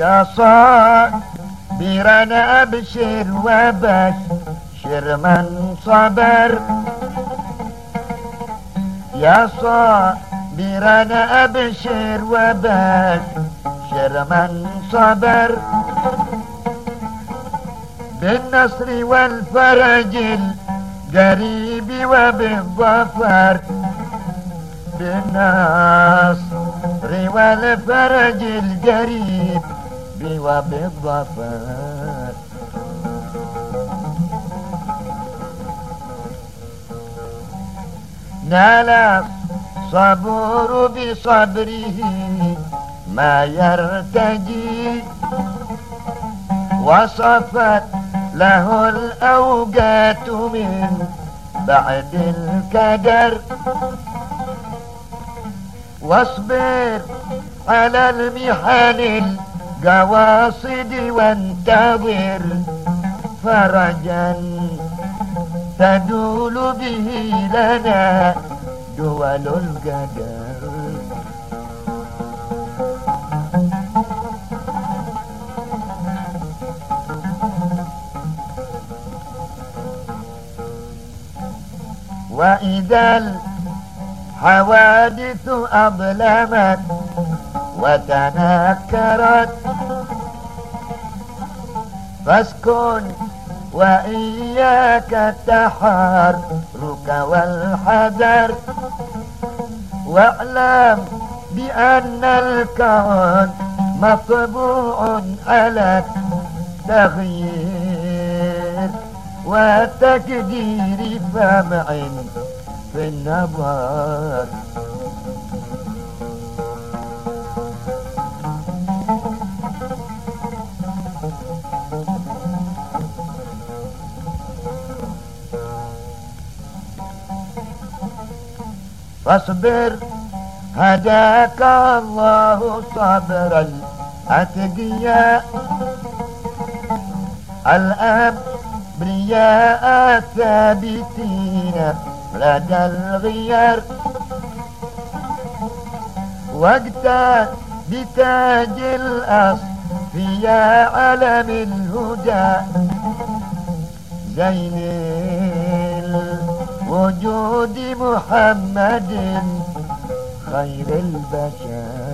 يا صابرا أبشر وبشر من صبر. يا صابرا أبشر وبشر من صبر. بالنصر والفرج القريب وبالظفر بالنصر والفرج القريب وبالظفر نال الصبور بصبره ما يرتجي. وصفت له الأوقات من بعد الكدر. واصبر على المحن القواصد وانتظر فرجا تدول به لنا دول القدر. وإذا الحوادث أظلمت وتنكرت. فاسكن وإياك التحرك والحذر. واعلم بأن الكون مطبوع على التغيير وتكدير فمع في النظر. فاصبر هداك الله صبر الأتقياء الأبرياء الثابتين لدى الغيار وقتا بتاج الأصفياء علم الهدى. زين الوجود محمد خير البشر